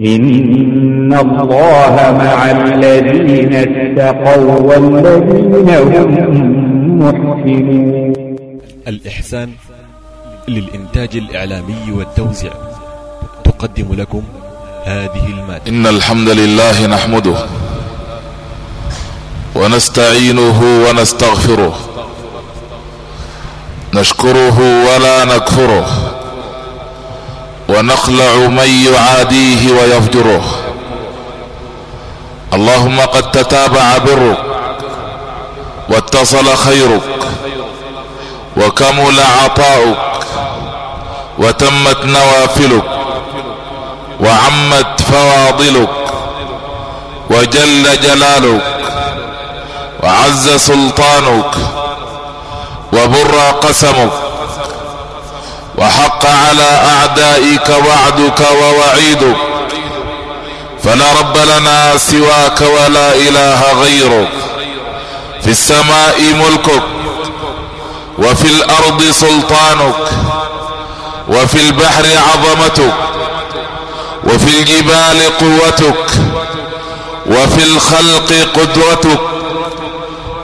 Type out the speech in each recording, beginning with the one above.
إن الله مع الذين اتقوا والذين هم محسنون الإحسان للإنتاج الإعلامي والتوزيع تقدم لكم هذه المادة. إن الحمد لله نحمده ونستعينه ونستغفره نشكره ولا نكفره ونخلع من يعاديه ويفجره. اللهم قد تتابع برك واتصل خيرك وكمل عطاؤك وتمت نوافلك وعمت فواضلك وجل جلالك وعز سلطانك وبر قسمك وحق على أعدائك وعدك ووعيدك. فلا رب لنا سواك ولا إله غيرك. في السماء ملكك وفي الأرض سلطانك وفي البحر عظمتك وفي الجبال قوتك وفي الخلق قدرتك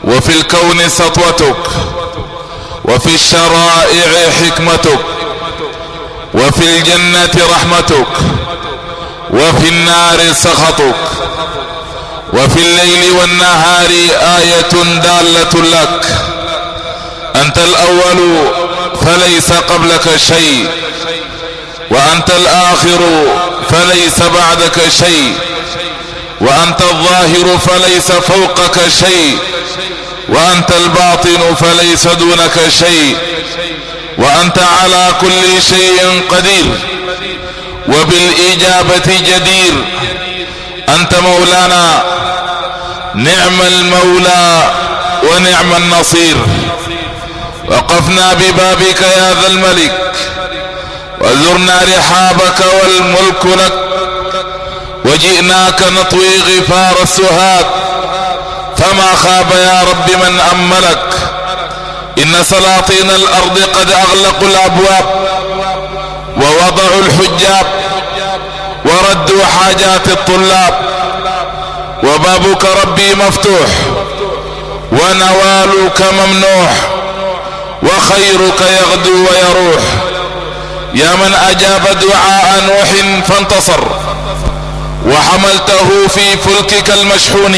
وفي الكون سطوتك وفي الشرائع حكمتك. وفي الجنة رحمتك وفي النار سخطك وفي الليل والنهار آية دالة لك. أنت الأول فليس قبلك شيء وأنت الآخر فليس بعدك شيء وأنت الظاهر فليس فوقك شيء. وأنت الباطن فليس دونك شيء وأنت على كل شيء قدير وبالإجابة جدير. أنت مولانا نعم المولى ونعم النصير. وقفنا ببابك يا ذا الملك وزرنا رحابك والملك لك وجئناك نطوي غفار السهاد. فما خاب يا رب من أملك. إن سلاطين الأرض قد أغلقوا الأبواب ووضعوا الحجاب وردوا حاجات الطلاب وبابك ربي مفتوح ونوالك ممنوح وخيرك يغدو ويروح. يا من أجاب دعاء نوح فانتصر وحملته في فلكك المشحون.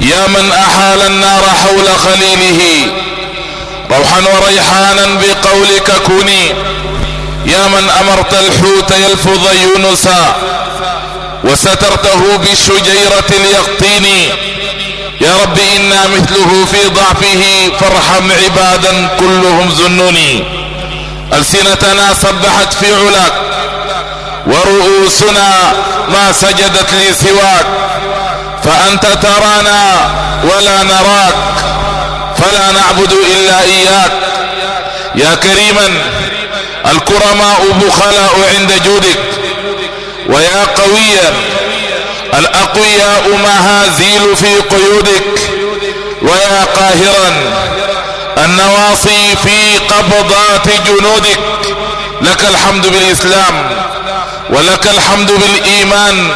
يا من أحال النار حول خليله روحا وريحانا بقولك كوني. يا من أمرت الحوت يلفظ يونسا وسترته بالشجيرة اليقطين. يا رب إنا مثله في ضعفه فارحم عبادا كلهم ذنوني ألسنتنا سبحت في علاك ورؤوسنا ما سجدت لي سواك. فأنت ترانا ولا نراك فلا نعبد إلا إياك. يا كريما الكرماء بخلاء عند جودك. ويا قويا الأقوياء مهازيل في قيودك. ويا قاهرا النواصي في قبضات جنودك. لك الحمد بالإسلام. ولك الحمد بالإيمان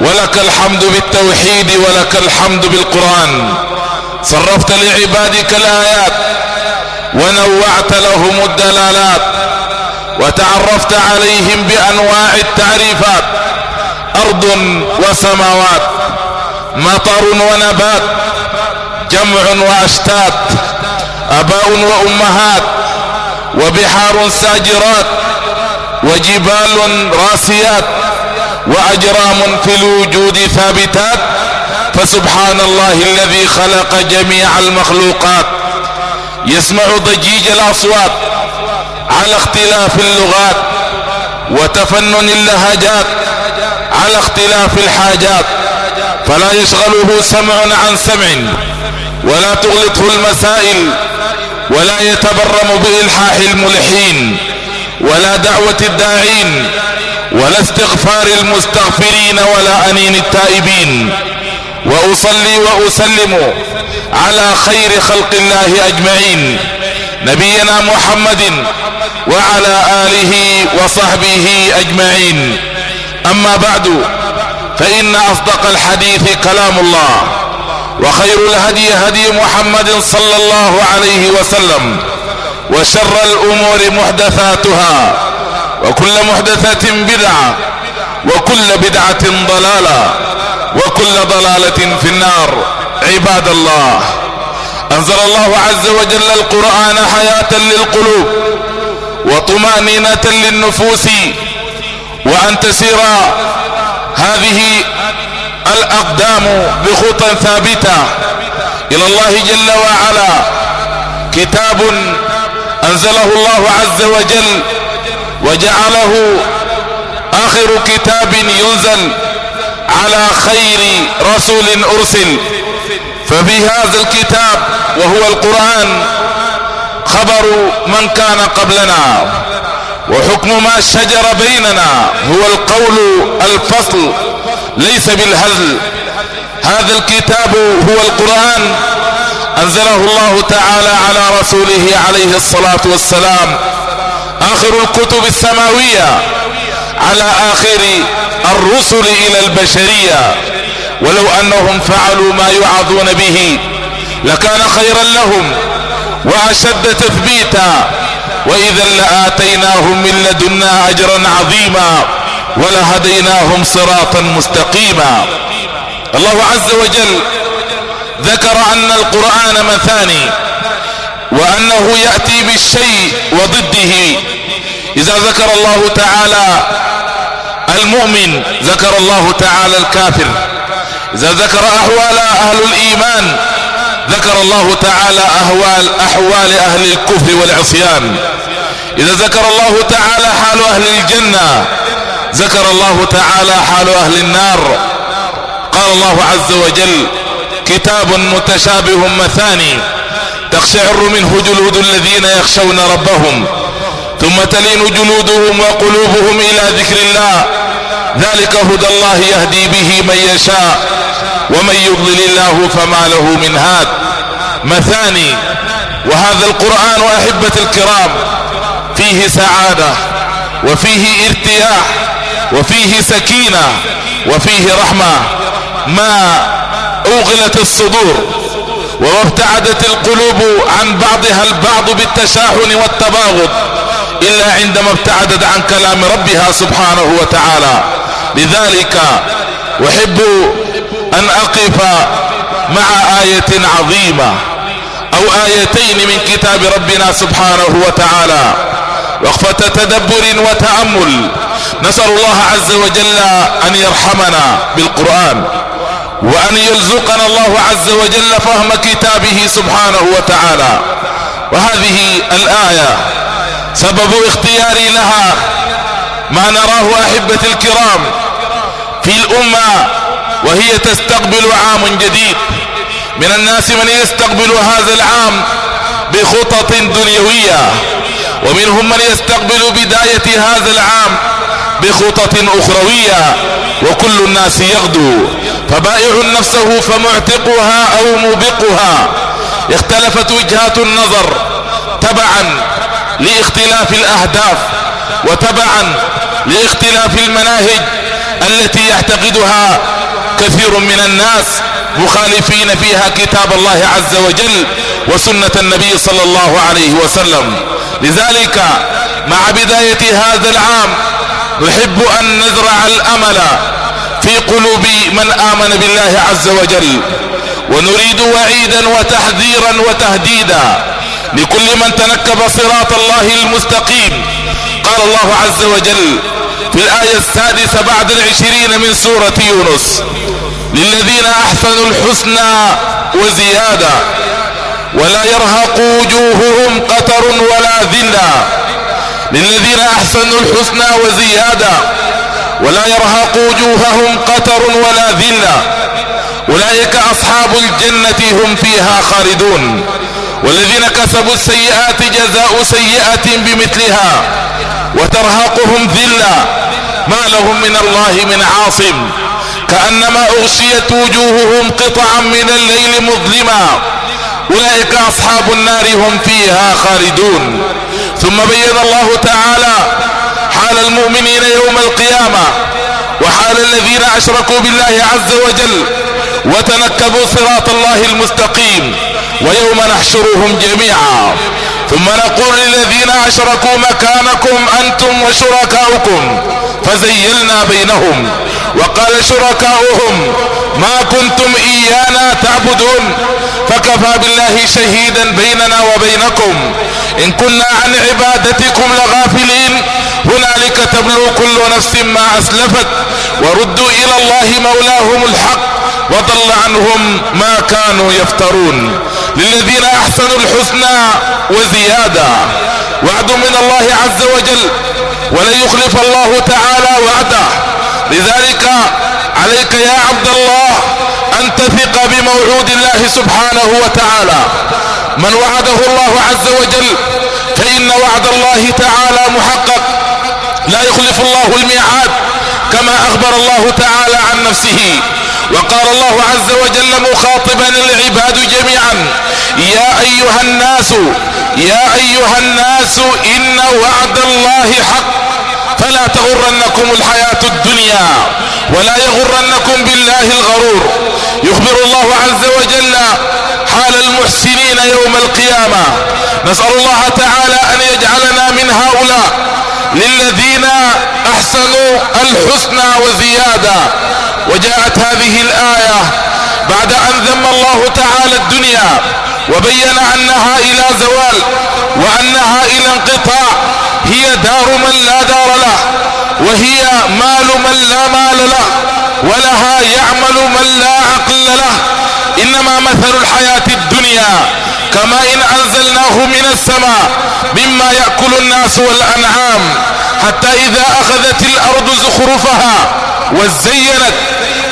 ولك الحمد بالتوحيد ولك الحمد بالقرآن. صرفت لعبادك الآيات ونوعت لهم الدلالات وتعرفت عليهم بأنواع التعريفات أرض وسماوات مطر ونبات جمع وأشتات أباء وأمهات وبحار ساجرات وجبال راسيات وأجرام في الوجود ثابتات فسبحان الله الذي خلق جميع المخلوقات. يسمع ضجيج الأصوات على اختلاف اللغات وتفنن اللهجات على اختلاف الحاجات. فلا يشغله سمع عن سمع ولا تغلطه المسائل ولا يتبرم بإلحاح الملحين. ولا دعوة الداعين ولا استغفار المستغفرين ولا أنين التائبين. وأصلي وأسلم على خير خلق الله أجمعين. نبينا محمد وعلى آله وصحبه أجمعين. أما بعد فإن أصدق الحديث كلام الله وخير الهدي هدي محمد صلى الله عليه وسلم. وشر الأمور محدثاتها وكل محدثة بدعة وكل بدعة ضلالة وكل ضلالة في النار. عباد الله أنزل الله عز وجل القرآن حياة للقلوب وطمأنينة للنفوس وأن تسير هذه الأقدام بخطى ثابتة. إلى الله جل وعلا كتاب أنزله الله عز وجل وجعله آخر كتاب ينزل على خير رسول أرسل. ففي هذا الكتاب وهو القرآن خبر من كان قبلنا وحكم ما شجر بيننا هو القول الفصل ليس بالهزل. هذا الكتاب هو القرآن أنزله الله تعالى على رسوله عليه الصلاة والسلام. آخر الكتب السماوية على آخر الرسل إلى البشرية. ولو أنهم فعلوا ما يعظون به لكان خيرا لهم وأشد تثبيتا. وإذا لآتيناهم من لدنا أجرا عظيما ولهديناهم صراطا مستقيما. الله عز وجل ذكر أن القرآن مثاني وأنه يأتي بالشيء وضده. إذا ذكر الله تعالى المؤمن ذكر الله تعالى الكافر. إذا ذكر أحوال أهل الإيمان ذكر الله تعالى أهوال أحوال أهل الكفر والعصيان. إذا ذكر الله تعالى حال أهل الجنة ذكر الله تعالى حال أهل النار. قال الله عز وجل كتاب متشابه مثاني تخشعر منه جلود الذين يخشون ربهم ثم تلين جلودهم وقلوبهم إلى ذكر الله. ذلك هدى الله يهدي به من يشاء ومن يضلل الله فما له من هاد. مثاني وهذا القرآن وأحبة الكرام فيه سعادة وفيه ارتياح وفيه سكينة وفيه رحمة. ما أوغلت الصدور وابتعدت القلوب عن بعضها البعض بالتشاحن والتباغض إلا عندما ابتعدت عن كلام ربها سبحانه وتعالى. لذلك أحب أن أقف مع آية عظيمة أو آيتين من كتاب ربنا سبحانه وتعالى. وقفة تدبر وتأمل. نسأل الله عز وجل أن يرحمنا بالقرآن. وأن يرزقنا الله عز وجل فهم كتابه سبحانه وتعالى. وهذه الآية سبب اختياري لها ما نراه أحبة الكرام في الأمة وهي تستقبل عام جديد. من الناس من يستقبل هذا العام بخطط دنيوية ومنهم من يستقبل بداية هذا العام بخطط أخروية وكل الناس يغدو. فبائع نفسه فمعتقها أو موبقها. اختلفت وجهات النظر تبعا لاختلاف الأهداف وتبعا لاختلاف المناهج التي يعتقدها كثير من الناس مخالفين فيها كتاب الله عز وجل وسنة النبي صلى الله عليه وسلم. لذلك مع بداية هذا العام نحب أن نزرع الأمل في قلوب من آمن بالله عز وجل. ونريد وعيدا وتحذيرا وتهديدا لكل من تنكب صراط الله المستقيم. قال الله عز وجل في الآية السادسة بعد العشرين من سورة يونس للذين أحسنوا الحسنى وزيادة ولا يرهق وجوههم قتر ولا ذلة. للذين أحسنوا الحسنى وزيادة ولا يرهق وجوههم قتر ولا ذلة. أولئك أصحاب الجنة هم فيها خالدون. والذين كسبوا السيئات جزاء سيئة بمثلها وترهقهم ذلة. ما لهم من الله من عاصم. كأنما أغشيت وجوههم قطعا من الليل مظلما. أولئك أصحاب النار هم فيها خالدون. ثم بين الله تعالى حال المؤمنين يوم القيامة وحال الذين أشركوا بالله عز وجل وتنكبوا صراط الله المستقيم ويوم نحشرهم جميعا. ثم نقول للذين أشركوا مكانكم أنتم وشركاؤكم فزيلنا بينهم وقال شركاؤهم ما كنتم إيانا تعبدون فكفى بالله شهيدا بيننا وبينكم إن كنا عن عبادتكم لغافلين هنالك تبلو كل نفس ما أسلفت وردوا إلى الله مولاهم الحق وضل عنهم ما كانوا يفترون للذين أحسنوا الحسنى وزيادة. وعد من الله عز وجل ولن يخلف الله تعالى وعده. لذلك عليك يا عبد الله أن تثق بموعود الله سبحانه وتعالى. من وعده الله عز وجل فإن وعد الله تعالى محقق. لا يخلف الله الميعاد كما أخبر الله تعالى عن نفسه. وقال الله عز وجل مخاطبا العباد جميعا يا أيها الناس يا أيها الناس إن وعد الله حق. فلا تغرنكم الحياة الدنيا ولا يغرنكم بالله الغرور. يخبر الله عز وجل حال المحسنين يوم القيامة. نسأل الله تعالى أن يجعلنا من هؤلاء للذين أحسنوا الحسنى وزيادة. وجاءت هذه الآية بعد أن ذم الله تعالى الدنيا وبين أنها إلى زوال وأنها إلى انقطاع. هي دار من لا دار له وهي مال من لا مال له ولها يعمل من لا عقل له. إنما مثل الحياة الدنيا كما إن أنزلناه من السماء مما يأكل الناس والأنعام حتى إذا أخذت الأرض زخرفها وزينت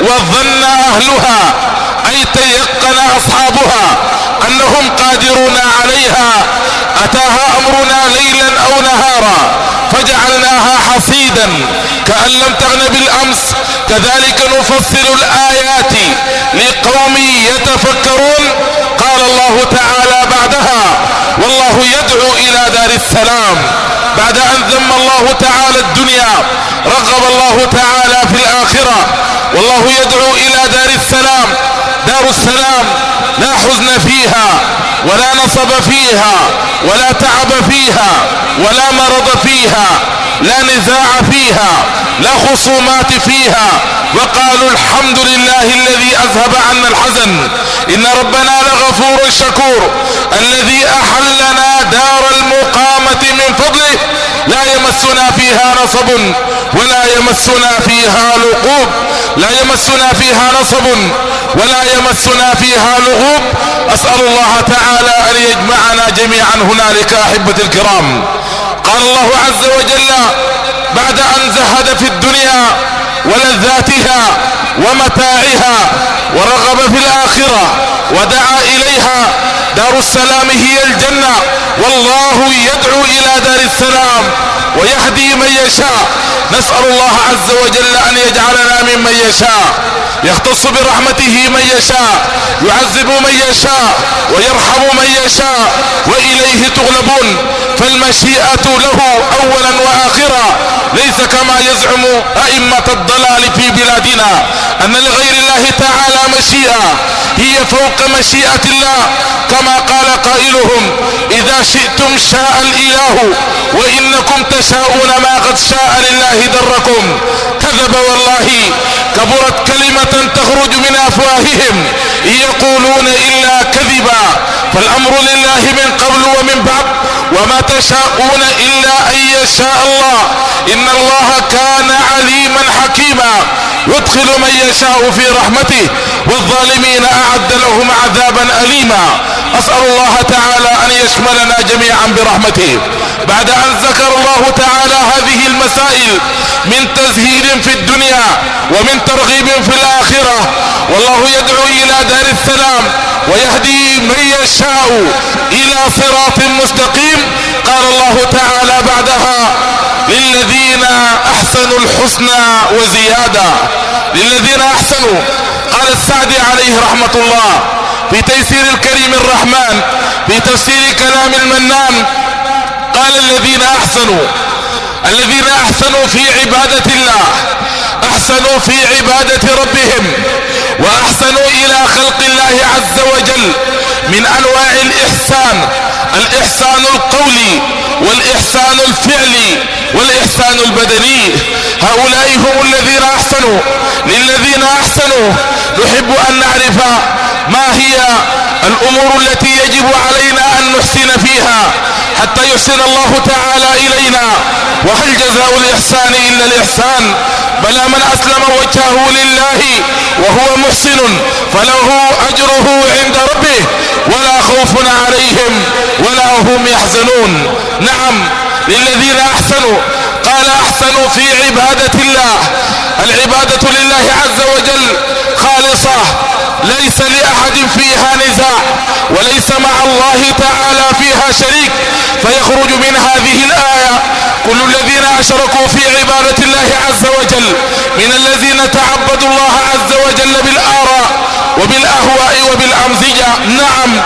وظن أهلها أي تيقن أصحابها أنهم قادرون عليها أتاها أمرنا ليلا أو نهارا فجعلناها حصيدا كأن لم تغن بالأمس كذلك نفصل الآيات لقوم يتفكرون؟ قال الله تعالى بعدها والله يدعو إلى دار السلام. بعد أن ذم الله تعالى الدنيا رغب الله تعالى في الآخرة. والله يدعو إلى دار السلام. دار السلام لا حزن فيها. ولا نصب فيها ولا تعب فيها ولا مرض فيها لا نزاع فيها لا خصومات فيها. وقالوا الحمد لله الذي أذهب عنا الحزن. إن ربنا لغفور شكور. الذي أحلنا دار المقامة من فضله. لا يمسنا فيها نصب ولا يمسنا فيها لقوب لا يمسنا فيها نصب ولا يمسنا فيها لغوب. أسأل الله تعالى أن يجمعنا جميعا هنالك أحبة الكرام. قال الله عز وجل بعد أن زهد في الدنيا ولذاتها ومتاعها ورغب في الآخرة ودعا إليها دار السلام هي الجنة. والله يدعو إلى دار السلام ويهدي من يشاء. نسأل الله عز وجل أن يجعلنا ممن يشاء. يختص برحمته من يشاء يعذب من يشاء ويرحم من يشاء وإليه تغلبون. فالمشيئة له أولا وآخرا. ليس كما يزعم أئمة الضلال في بلادنا أن لغير الله تعالى مشيئة. هي فوق مشيئة الله كما قال قائلهم إذا شئتم شاء الإله وإنكم تشاءون ما قد شاء لله دركم. كذب والله كبرت كلمة تخرج من أفواههم يقولون إلا كذبا فالأمر لله من قبل ومن بعد وما تشاءون إلا أن يشاء الله. إن الله كان عليما حكيما. يدخل من يشاء في رحمته. والظالمين أعد لهم عذابا أليما. أسأل الله تعالى أن يشملنا جميعا برحمته. بعد أن ذكر الله تعالى هذه المسائل من تزهيد في الدنيا ومن ترغيب في الآخرة والله يدعو إلى دار السلام ويهدي من يشاء إلى صراط مستقيم. قال الله تعالى بعدها للذين أحسنوا الحسنى وزيادة. للذين أحسنوا قال السعدي عليه رحمة الله في تيسير الكريم الرحمن في تفسير كلام المنان قال الذين أحسنوا. الذين أحسنوا في عبادة الله أحسنوا في عبادة ربهم وأحسنوا إلى خلق الله عز وجل من أنواع الإحسان. الإحسان القولي والإحسان الفعلي والإحسان البدني. هؤلاء هم الذين أحسنوا. للذين أحسنوا نحب أن نعرف ما هي الأمور التي يجب علينا أن نحسن فيها حتى يحسن الله تعالى إلينا؟ وهل جزاء الإحسان إلا الإحسان؟ بلى من أسلم وجهه لله وهو محسن فله أجره عند ربه ولا خوف عليهم ولا هم يحزنون. نعم للذين أحسنوا قال احسنوا في عبادة الله. العبادة لله عز وجل خالصة. ليس لأحد فيها نزاع. وليس مع الله تعالى فيها شريك. فيخرج من هذه الآية. كل الذين أشركوا في عبادة الله عز وجل. من الذين تعبدوا الله عز وجل بالآراء وبالأهواء وبالأمزجة. نعم.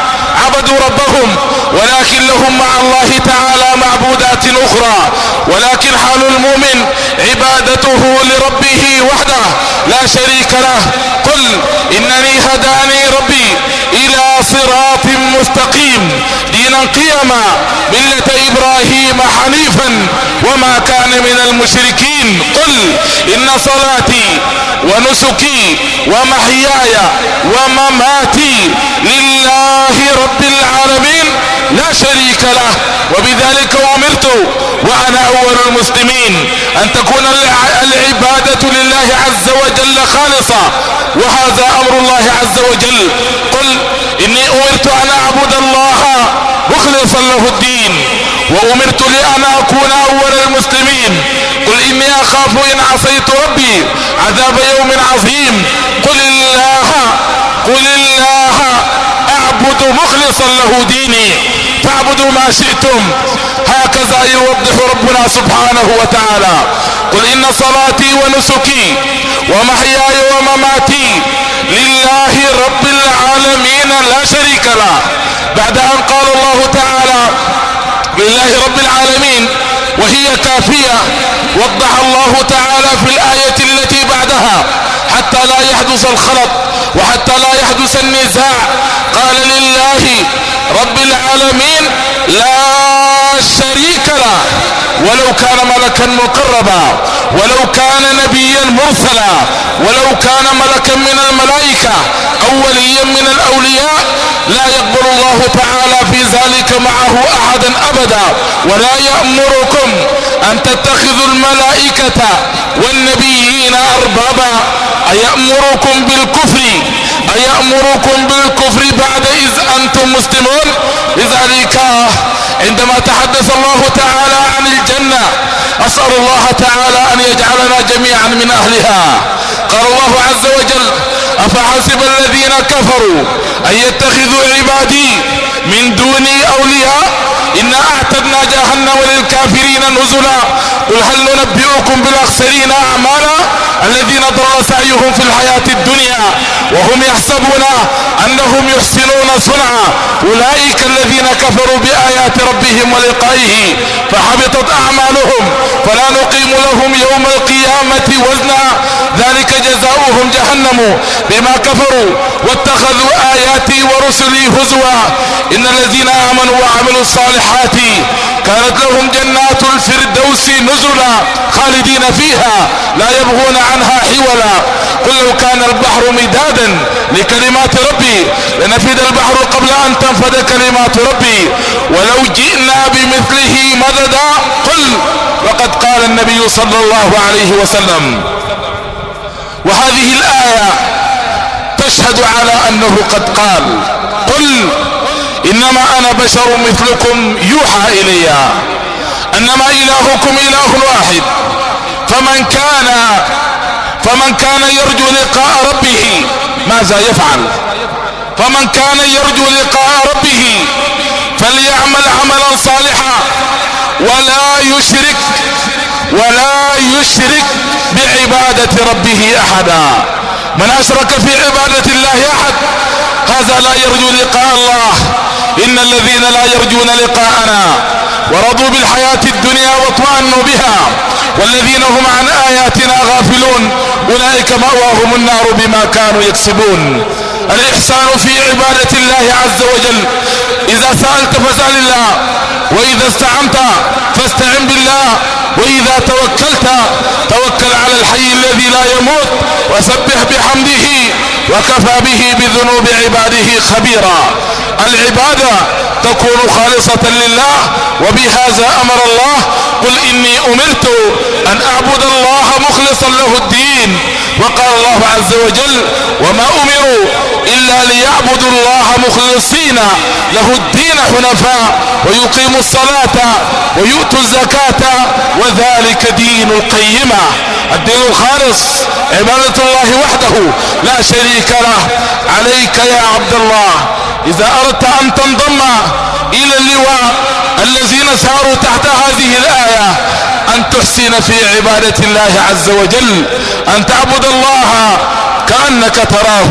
عبدوا ربهم ولكن لهم مع الله تعالى معبودات أخرى. ولكن حال المؤمن عبادته لربه وحده لا شريك له. قل إنني هداني ربي إلى صراط مستقيم. دينا قيما ملة إبراهيم حنيفا وما كان من المشركين. قل إن صلاتي ونسكي ومحياي ومماتي لله رب العالمين لا شريك له. وبذلك أمرت وأنا أول المسلمين أن تكون العبادة لله عز وجل خالصة. وهذا أمر الله عز وجل. قل إني أمرت أن أعبد الله مخلصا له الدين. وأمرت لأن أكون أول المسلمين. قل إني أخاف إن عصيت ربي. عذاب يوم عظيم. قل الله قل الله مخلصا له ديني. فاعبدوا ما شئتم. هكذا يوضح ربنا سبحانه وتعالى. قل إن صلاتي ونسكي ومحياي ومماتي لله رب العالمين لا شريك له. بعد أن قال الله تعالى لله رب العالمين وهي كافية. وضح الله تعالى في الآية التي بعدها حتى لا يحدث الخلط وحتى لا يحدث النزاع. قال لله رب العالمين لا شريك له ولو كان ملكا مقربا ولو كان نبيا مرسلا ولو كان ملكا من الملائكة أو وليا من الأولياء لا يقبل الله تعالى في ذلك معه أحدا أبدا. ولا يأمركم أن تتخذوا الملائكة والنبيين أربابا. أيأمركم بالكفر؟ أيأمركم بالكفر بعد إذ أنتم مسلمون؟ لذلك عندما تحدث الله تعالى عن الجنة أسأل الله تعالى أن يجعلنا جميعا من أهلها. قال الله عز وجل أفحسب الذين كفروا أن يتخذوا عبادي من دوني أولياء؟ إنا أعتدنا جهنم للكافرين نزلا. قل هل ننبئكم بالأخسرين أعمالا الذين ضل سعيهم في الحياة الدنيا وهم يحسبون أنهم يحسنون صنعا. أولئك الذين كفروا بآيات ربهم ولقائه فحبطت أعمالهم. فلا نقيم لهم يوم القيامة وزنا. ذلك جزاؤهم جهنم بما كفروا. واتخذوا آياتي ورسلي هزوا. إن الذين آمنوا وعملوا الصالحات كانت لهم جنات الفردوس نزلا خالدين فيها لا يبغون عنها حولا. قل لو كان البحر مدادا لكلمات ربي لنفد البحر قبل أن تنفد كلمات ربي. ولو جئنا بمثله مددا قل وقد قال النبي صلى الله عليه وسلم. وهذه الآية تشهد على أنه قد قال قل إنما أنا بشر مثلكم يوحى إلي أنما إلهكم إله واحد فمن كان فمن كان يرجو لقاء ربه ماذا يفعل؟ فمن كان يرجو لقاء ربه فليعمل عملا صالحا ولا يشرك ولا يشرك بعبادة ربه أحدا. من أشرك في عبادة الله أحد هذا لا يرجو لقاء الله. إن الذين لا يرجون لقاءنا ورضوا بالحياة الدنيا واطمأنوا بها والذين هم عن آياتنا غافلون أولئك مأواهم النار بما كانوا يكسبون. الإحسان في عبادة الله عز وجل إذا سألت فاسأل الله وإذا استعنت فاستعن بالله. وإذا توكلت توكل على الحي الذي لا يموت وسبح بحمده وكفى به بذنوب عباده خبيرا. العبادة تكون خالصة لله وبهذا أمر الله قل إني أمرت أن أعبد الله مخلصا له الدين. وقال الله عز وجل وما أمروا إلا ليعبدوا الله مخلصين له الدين حنفاء ويقيموا الصلاة ويؤتوا الزكاة وذلك دين القيمة. الدين الخالص عبادة الله وحده لا شريك له. عليك يا عبد الله. إذا أردت أن تنضم إلى اللواء الذين ساروا تحت هذه الآية أن تحسن في عبادة الله عز وجل أن تعبد الله كأنك تراه.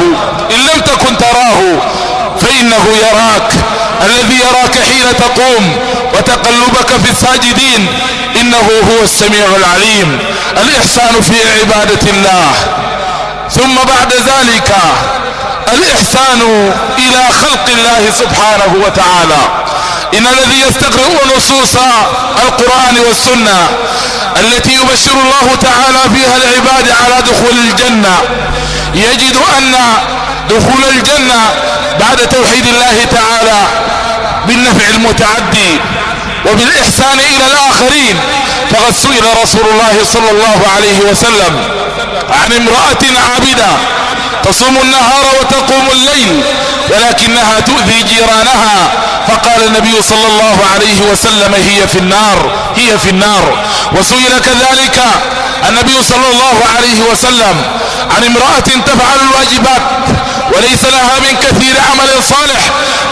إن لم تكن تراه فإنه يراك. الذي يراك حين تقوم وتقلبك في الساجدين إنه هو السميع العليم. الإحسان في عبادة الله. ثم بعد ذلك الإحسان إلى خلق الله سبحانه وتعالى. إن الذي يستقرئ نصوص القرآن والسنة التي يبشر الله تعالى فيها العباد على دخول الجنة يجد أن دخول الجنة بعد توحيد الله تعالى بالنفع المتعدي وبالإحسان إلى الآخرين فقد سئل رسول الله صلى الله عليه وسلم عن امرأة عابدة تصوم النهار وتقوم الليل ولكنها تؤذي جيرانها فقال النبي صلى الله عليه وسلم هي في النار هي في النار. وسئل كذلك النبي صلى الله عليه وسلم عن امرأة تفعل الواجبات وليس لها من كثير عمل صالح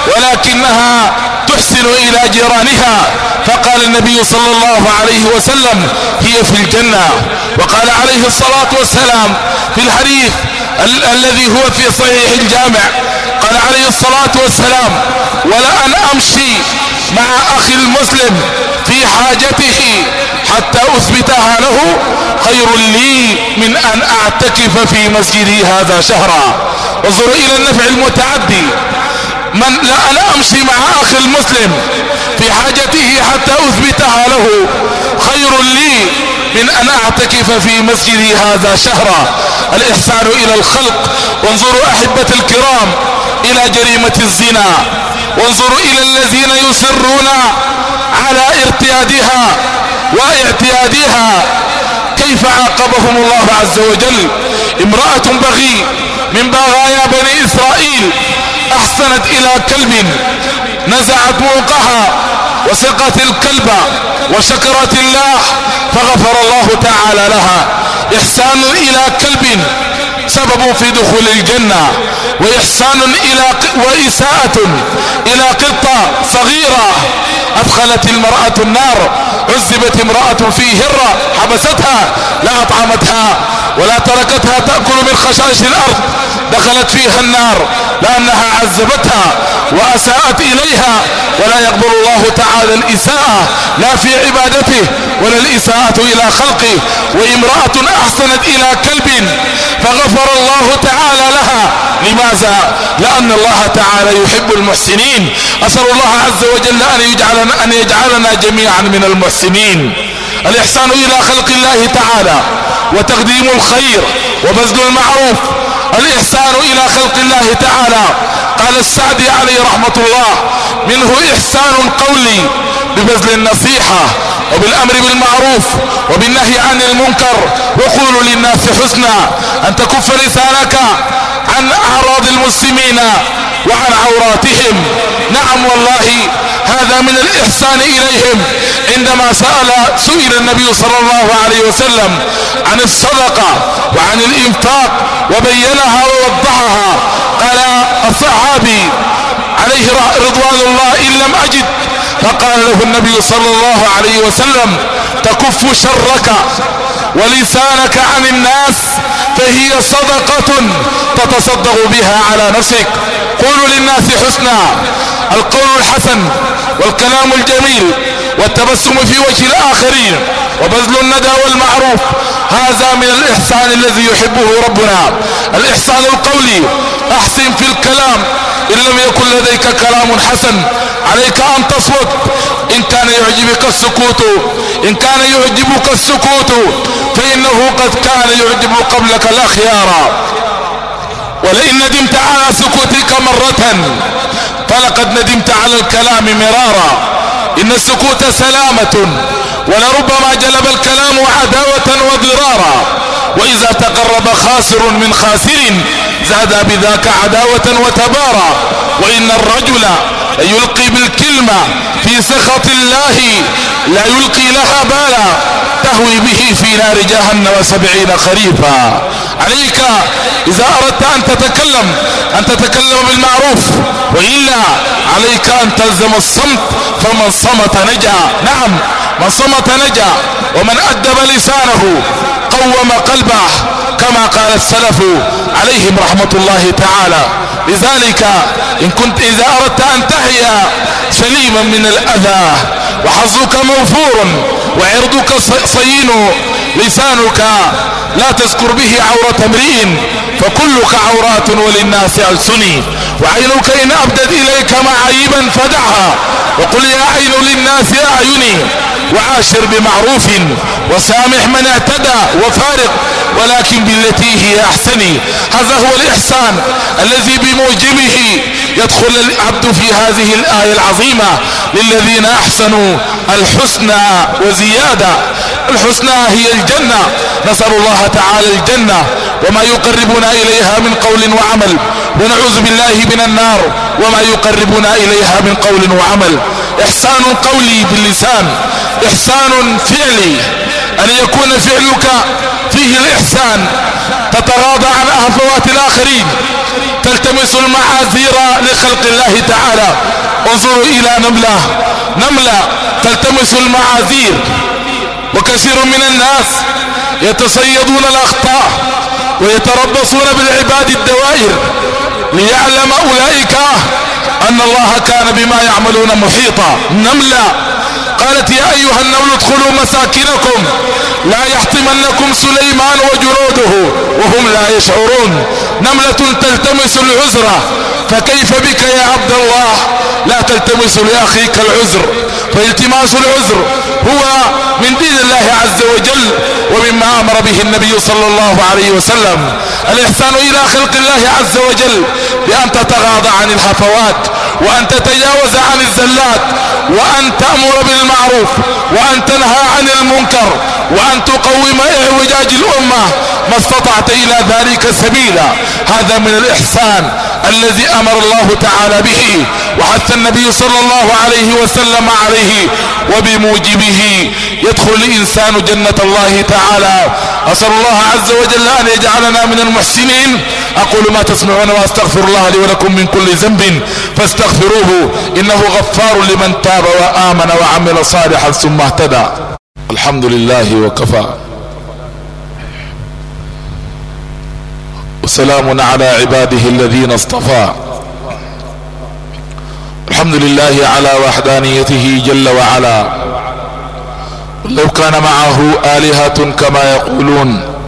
ولكنها تحسن إلى جيرانها. فقال النبي صلى الله عليه وسلم هي في الجنة. وقال عليه الصلاة والسلام في الحديث ال الذي هو في صحيح الجامع قال عليه الصلاة والسلام ولأن أمشي مع أخي المسلم في حاجته حتى أثبتها له خير لي من أن أعتكف في مسجدي هذا شهرا. انظر إلى النفع المتعدي. من لا أنا أمشي مع أخي المسلم في حاجته حتى أثبتها له خير لي من أن أعتكف في مسجدي هذا شهرا. الإحسان إلى الخلق. وانظروا أحبة الكرام إلى جريمة الزنا. وانظروا إلى الذين يصرون على ارتيادها واعتيادها. كيف عاقبهم الله عز وجل؟ امرأة بغي من بغايا بني إسرائيل أحسنت إلى كلب نزعت موقها وسقت الكلب وشكرت الله فغفر الله تعالى لها. إحسان إلى كلب سبب في دخول الجنة وإحسان إلى وإساءة إلى قطة صغيرة. أدخلت المرأة النار عذبت امرأة في هرة حبستها لا أطعمتها ولا تركتها تأكل من خشاش الأرض دخلت فيها النار لأنها عذبتها. وأساءت إليها ولا يقبل الله تعالى الإساءة لا في عبادته ولا الإساءة إلى خلقه. وامرأة أحسنت إلى كلب فغفر الله تعالى لها. لماذا؟ لأن الله تعالى يحب المحسنين. أسأل الله عز وجل أن يجعلنا, أن يجعلنا جميعا من المحسنين. الإحسان إلى خلق الله تعالى وتقديم الخير وبذل المعروف. الإحسان إلى خلق الله تعالى قال السعدي عليه رحمة الله منه إحسان قولي ببذل النصيحة وبالأمر بالمعروف وبالنهي عن المنكر وقولوا للناس حسنا أن تكف لسانك عن أعراض المسلمين وعن عوراتهم. نعم والله هذا من الإحسان إليهم. عندما سأل سئل النبي صلى الله عليه وسلم عن الصدقة وعن الإنفاق وبينها ووضحها قال الصحابي عليه رضوان الله إن لم أجد. فقال له النبي صلى الله عليه وسلم تكف شرك ولسانك عن الناس فهي صدقة تتصدق بها على نفسك. قولوا للناس حسنا. القول الحسن والكلام الجميل والتبسم في وجه الآخرين وبذل الندى والمعروف هذا من الإحسان الذي يحبه ربنا. الإحسان القولي. أحسن في الكلام. إن لم يكن لديك كلام حسن عليك أن تصوت إن كان يعجبك السكوت إن كان يعجبك السكوت فإنه قد كان يعجب قبلك الأخيار ولئن ندمت على سكوتك مرة فلقد ندمت على الكلام مرارا. إن السكوت سلامة. ولربما جلب الكلام عداوة وضرارا. وإذا تقرب خاسر من خاسر زاد بذاك عداوة وتبارا وإن الرجل يلقي بالكلمة في سخط الله لا يلقي لها بالا. تهوي به في نار جهنم سبعين خريفا. عليك إذا أردت أن تتكلم أن تتكلم بالمعروف. وإلا عليك أن تلزم الصمت فمن صمت نجا. نعم. من صمت نجا ومن أدب لسانه قوم قلبه كما قال السلف عليهم رحمة الله تعالى. لذلك إن كنت إذا أردت أن تحيا سليما من الأذى وحظك موفور وعرضك صين لسانك لا تذكر به عورة امرئ فكلك عورات وللناس ألسني وعينك إن أبدت إليك معيبا فدعها. وقل يا عين للناس أعيني وعاشر بمعروف وسامح من اعتدى وفارق ولكن بالتي هي أحسن. هذا هو الإحسان الذي بموجبه يدخل العبد في هذه الآية العظيمة للذين أحسنوا الحسنى وزيادة. الحسنى هي الجنة. نسأل الله تعالى الجنة وما يقربنا إليها من قول وعمل. ونعوذ بالله من النار وما يقربنا إليها من قول وعمل. إحسان قولي باللسان. إحسان فعلي أن يكون فعلك فيه الإحسان. تتغاضى عن أهفوات الآخرين. تلتمس المعاذير لخلق الله تعالى. انظروا إلى نملة. نملة. تلتمس المعاذير. وكثير من الناس يتصيدون الأخطاء ويتربصون بالعباد الدوائر ليعلم أولئك أن الله كان بما يعملون محيطا. نملة. قالت يا أيها النمل ادخلوا مساكنكم لا يحطمنكم سليمان وجنوده وهم لا يشعرون نملة تلتمس العذر فكيف بك يا عبد الله لا تلتمس لأخيك العذر فالتماس العذر هو من دين الله عز وجل ومما أمر به النبي صلى الله عليه وسلم الإحسان إلى خلق الله عز وجل بأن تتغاضى عن الهفوات وأن تتجاوز عن الزلات وأن تأمر بالمعروف وأن تنهى عن المنكر وأن تقوم إعوجاج الأمة. ما استطعت إلى ذلك سبيلا. هذا من الإحسان الذي أمر الله تعالى به وحث النبي صلى الله عليه وسلم عليه وبموجبه يدخل الإنسان جنة الله تعالى. أسأل الله عز وجل أن يجعلنا من المحسنين أقول ما تسمعون وأستغفر الله لي ولكم من كل ذنب فاستغفروه إنه غفار لمن تاب وآمن وعمل صالحا ثم اهتدى. الحمد لله وكفى. وسلام على عباده الذين اصطفى. الحمد لله على وحدانيته جل وعلا. لو كان معه آلهة كما يقولون.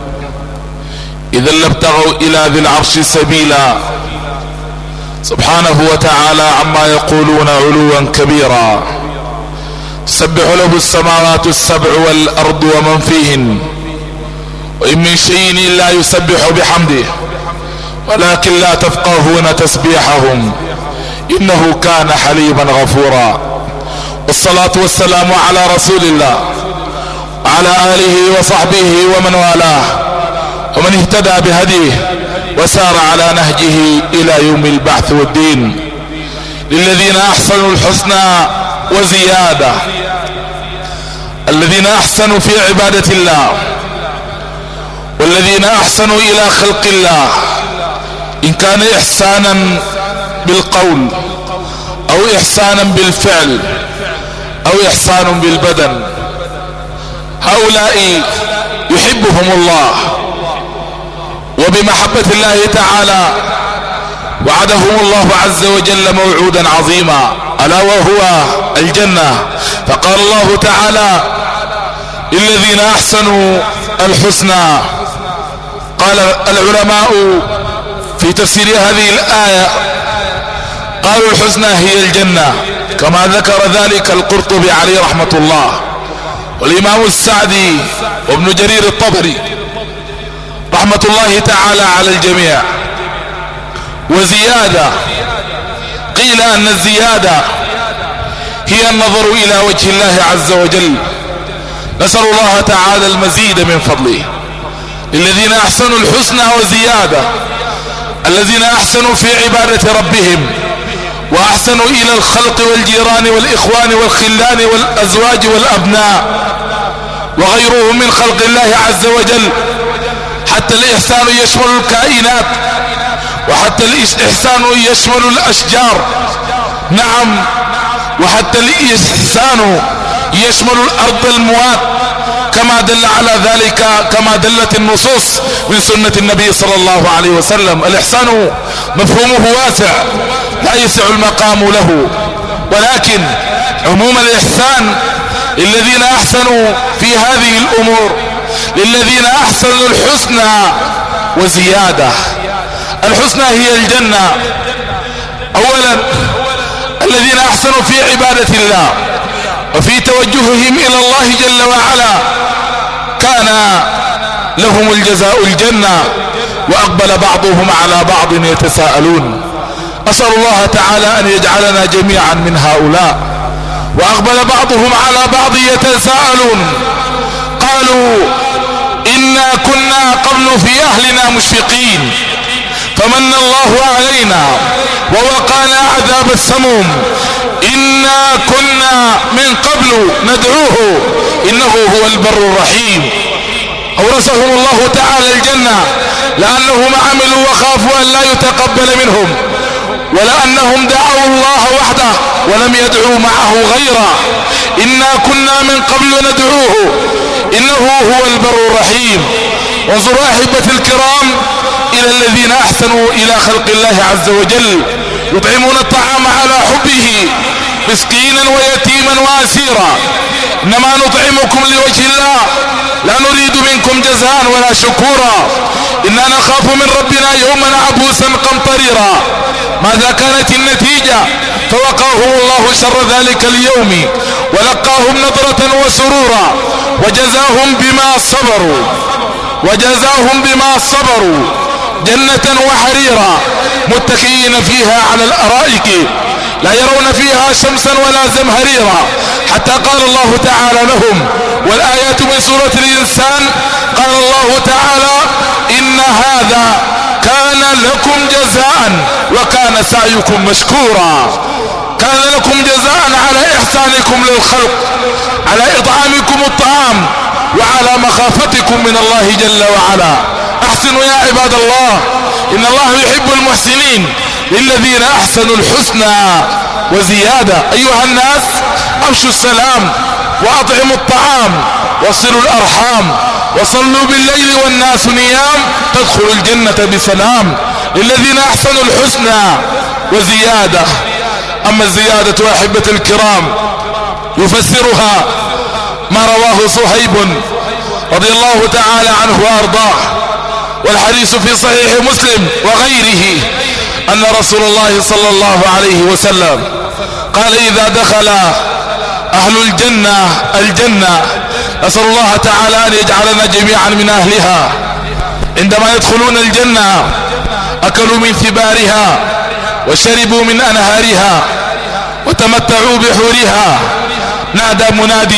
إذا لابتغوا إلى ذي العرش سبيلا. سبحانه وتعالى عما يقولون علوا كبيرا. سبح له السماوات السبع والأرض ومن فيهن. وإن من شيء إلا يسبح بحمده. ولكن لا تفقهون تسبيحهم. إنه كان حليما غفورا. والصلاة والسلام على رسول الله. وعلى آله وصحبه ومن والاه. ومن اهتدى بهديه وسار على نهجه إلى يوم البعث والدين للذين أحسنوا الحسنى وزيادة الذين أحسنوا في عبادة الله والذين أحسنوا إلى خلق الله إن كان إحسانا بالقول أو إحسانا بالفعل أو إحسان بالبدن هؤلاء يحبهم الله. وبمحبة الله تعالى وعدهم الله عز وجل موعودا عظيما ألا وهو الجنة. فقال الله تعالى للذين أحسنوا الحسنى. قال العلماء في تفسير هذه الآية قالوا الحسنى هي الجنة كما ذكر ذلك القرطبي عليه رحمة الله والإمام السعدي وابن جرير الطبري. رحمة الله تعالى على الجميع. وزيادة قيل أن الزيادة هي النظر إلى وجه الله عز وجل. نسأل الله تعالى المزيد من فضله. للذين أحسنوا الحسنى وزيادة الذين أحسنوا في عبادة ربهم وأحسنوا إلى الخلق والجيران والإخوان والخلان والأزواج والأبناء وغيرهم من خلق الله عز وجل. حتى الإحسان يشمل الكائنات وحتى الإحسان يشمل الأشجار. نعم وحتى الإحسان يشمل الأرض الموات. كما دل على ذلك كما دلت النصوص من سنة النبي صلى الله عليه وسلم. الإحسان مفهومه واسع لا يسع المقام له. ولكن عموم الإحسان الذين أحسنوا في هذه الأمور للذين أحسنوا الحسنى وزيادة. الحسنى هي الجنة. أولا الذين أحسنوا في عبادة الله وفي توجههم إلى الله جل وعلا كان لهم الجزاء الجنة وأقبل بعضهم على بعض يتساءلون. أسأل الله تعالى أن يجعلنا جميعا من هؤلاء وأقبل بعضهم على بعض يتساءلون. قالوا إنا كنا قبل في أهلنا مشفقين. فمن الله علينا ووقانا عذاب السموم. إنا كنا من قبل ندعوه. إنه هو البر الرحيم. أورثهم الله تعالى الجنة لأنهم عملوا وخافوا أن لا يتقبل منهم. ولأنهم دعوا الله وحده ولم يدعوا معه غيره. إنا كنا من قبل ندعوه. إنه هو البر الرحيم. وانظروا أحبة الكرام إلى الذين أحسنوا إلى خلق الله عز وجل يطعمون الطعام على حبه مسكينا ويتيما وأسيرا. إنما نطعمكم لوجه الله لا نريد منكم جزاء ولا شكورا. إنا نخاف من ربنا يوما عبوسا قمطريرا. ماذا كانت النتيجة. فوقاهم الله شر ذلك اليوم. ولقاهم نظرة وسرورا. وجزاهم بما صبروا. وجزاهم بما صبروا. جنة وحريرا. متكئين فيها على الأرائك. لا يرون فيها شمسا ولا زمهريرا. حتى قال الله تعالى لهم. والآيات من سورة الإنسان. قال الله تعالى إن هذا لكم جزاء وكان سعيكم مشكورا. كان لكم جزاء على إحسانكم للخلق على إطعامكم الطعام وعلى مخافتكم من الله جل وعلا. احسنوا يا عباد الله إن الله يحب المحسنين للذين أحسنوا الحسنى وزيادة. أيها الناس أمشوا السلام وأطعموا الطعام وصلوا الأرحام وصلوا بالليل والناس نيام تدخلوا الجنة بسلام. للذين أحسنوا الحسنى وزيادة. أما الزيادة أحبة الكرام يفسرها ما رواه صهيب رضي الله تعالى عنه وأرضاه. والحديث في صحيح مسلم وغيره أن رسول الله صلى الله عليه وسلم قال إذا دخل أهل الجنة الجنة أسأل الله تعالى أن يجعلنا جميعا من أهلها. عندما يدخلون الجنة أكلوا من ثبارها وشربوا من أنهارها وتمتعوا بحورها. نادى مناد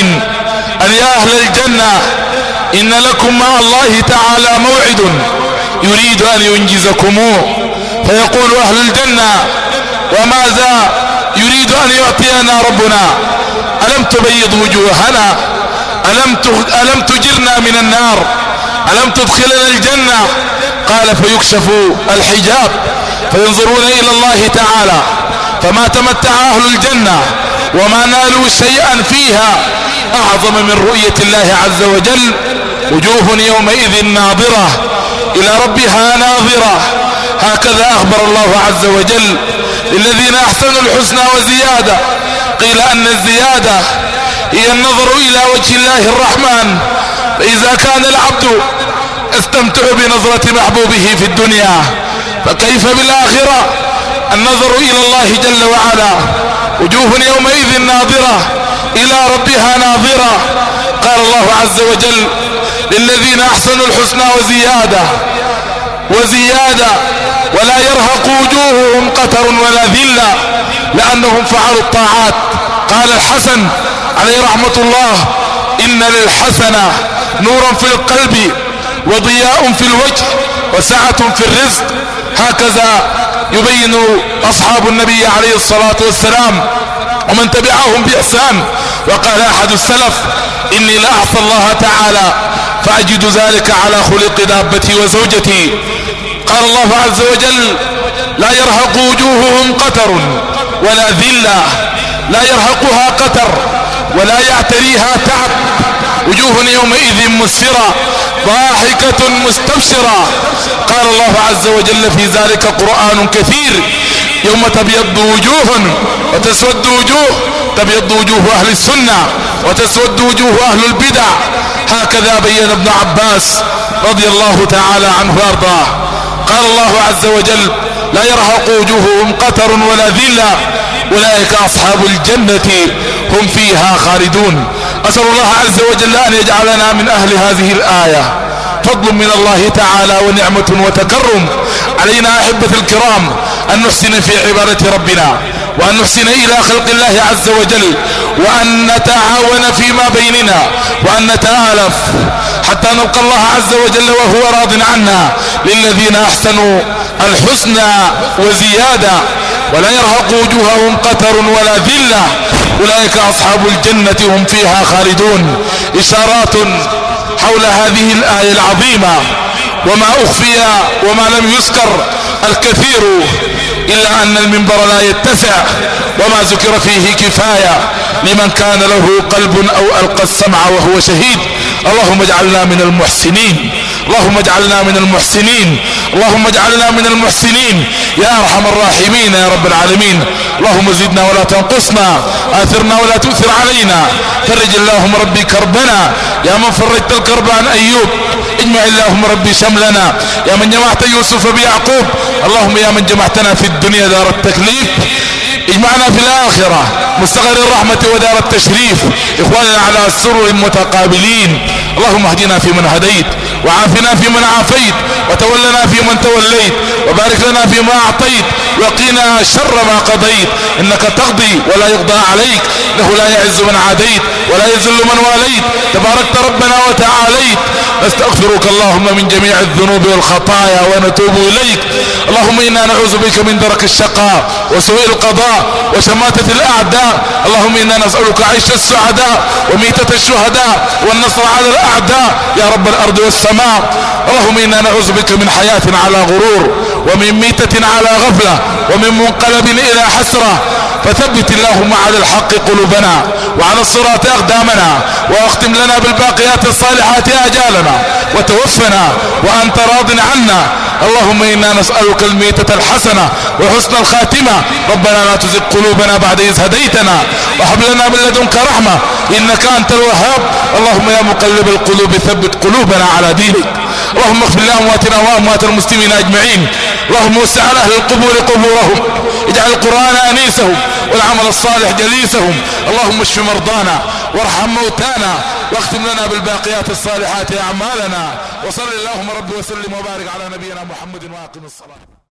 أن يا أهل الجنة إن لكم مع الله تعالى موعد يريد أن ينجزكموه فيقول أهل الجنة وماذا يريد أن يعطينا ربنا؟ ألم تبيض وجوهنا؟ ألم, ألم تجرنا من النار؟ ألم تدخلنا الجنة؟ قال فيكشف الحجاب فينظرون إلى الله تعالى فما تمتع أهل الجنة وما نالوا شيئا فيها أعظم من رؤية الله عز وجل وجوه يومئذ ناظرة إلى ربها ناظرة. هكذا أخبر الله عز وجل للذين أحسنوا الحسنى وزيادة قيل أن الزيادة هي النظر إلى وجه الله الرحمن فإذا كان العبد استمتع بنظرة محبوبه في الدنيا. فكيف بالآخرة؟ النظر إلى الله جل وعلا. وجوه يومئذ ناظرة إلى ربها ناظرة. قال الله عز وجل للذين أحسنوا الحسنى وزيادة وزيادة ولا يرهق وجوههم قتر ولا ذلة لأنهم فعلوا الطاعات. قال الحسن عليه رحمة الله إن للحسنة نورا في القلب وضياء في الوجه وسعة في الرزق. هكذا يبين أصحاب النبي عليه الصلاة والسلام ومن تبعهم بإحسان. وقال أحد السلف إني لا أعصى الله تعالى فأجد ذلك على خلق دابتي وزوجتي. قال الله عز وجل لا يرهق وجوههم قتر ولا ذلة. لا يرهقها قتر ولا يعتريها تعب. وجوه يومئذ مسفرة. ضاحكة مستبشرة. قال الله عز وجل في ذلك قرآن كثير. يوم تبيض وجوه وتسود وجوه تبيض وجوه أهل السنة وتسود وجوه أهل البدع. هكذا بين ابن عباس رضي الله تعالى عنه وأرضاه. قال الله عز وجل لا يرهق وجوههم قتر ولا ذلة. أولئك أصحاب الجنة هم فيها خالدون. أسأل الله عز وجل أن يجعلنا من أهل هذه الآية. فضل من الله تعالى ونعمة وتكرم. علينا أحبة الكرام أن نحسن في عبادة ربنا وأن نحسن إلى خلق الله عز وجل وأن نتعاون فيما بيننا وأن نتآلف حتى نلقى الله عز وجل وهو راض عنا. للذين أحسنوا الحسنى وزيادة. ولا يرهق وجوههم قتر ولا ذلة. أولئك أصحاب الجنة هم فيها خالدون. إشارات حول هذه الآية العظيمة. وما أخفي وما لم يذكر الكثير إلا أن المنبر لا يتسع. وما ذكر فيه كفاية لمن كان له قلب أو ألقى السمع وهو شهيد. اللهم اجعلنا من المحسنين. اللهم اجعلنا من المحسنين. اللهم اجعلنا من المحسنين. يا أرحم الراحمين يا رب العالمين. اللهم زدنا ولا تنقصنا. آثرنا ولا تؤثر علينا. فرج اللهم ربي كربنا. يا من فرجت الكرب عن أيوب اجمع اللهم ربي شملنا. يا من جمعت يوسف بيعقوب اللهم يا من جمعتنا في الدنيا دار التكليف. اجمعنا في الآخرة. مستغر الرحمة ودار التشريف. إخواننا على السرر متقابلين. اللهم اهدنا في من هديت. وعافنا في من عافيت وتولنا في من توليت وبارك لنا فيما أعطيت وقنا شر ما قضيت. إنك تقضي ولا يقضى عليك. إنه لا يعز من عاديت ولا يذل من واليت. تباركت ربنا وتعاليت. نستغفرك اللهم من جميع الذنوب والخطايا ونتوب إليك. اللهم إنا نعوذ بك من درك الشقاء وسوء القضاء وشماتة الأعداء. اللهم إنا نسألك عيش السعداء وميتة الشهداء والنصر على الأعداء. يا رب الأرض والسماء. اللهم إنا نعوذ بك من حياة على غرور. ومن ميتة على غفلة ومن منقلب إلى حسرة. فثبت اللهم على الحق قلوبنا وعلى الصراط أقدامنا وأختم لنا بالباقيات الصالحات آجالنا وتوفنا وأنت راض عنا. اللهم إنا نسألك الميتة الحسنة وحسن الخاتمة. ربنا لا تزغ قلوبنا بعد إذ هديتنا وهب لنا من لدنك رحمة. إنك أنت الوهاب. اللهم يا مقلب القلوب ثبت قلوبنا على دينك. اللهم اغفر لأمواتنا وأموات المسلمين أجمعين. اللهم وسع على أهل القبور قبورهم اجعل القرآن أنيسهم والعمل الصالح جليسهم. اللهم اشف مرضانا وارحم موتانا واختم لنا بالباقيات الصالحات أعمالنا. وصل اللهم رب وسلم وبارك على نبينا محمد وأقم الصلاة.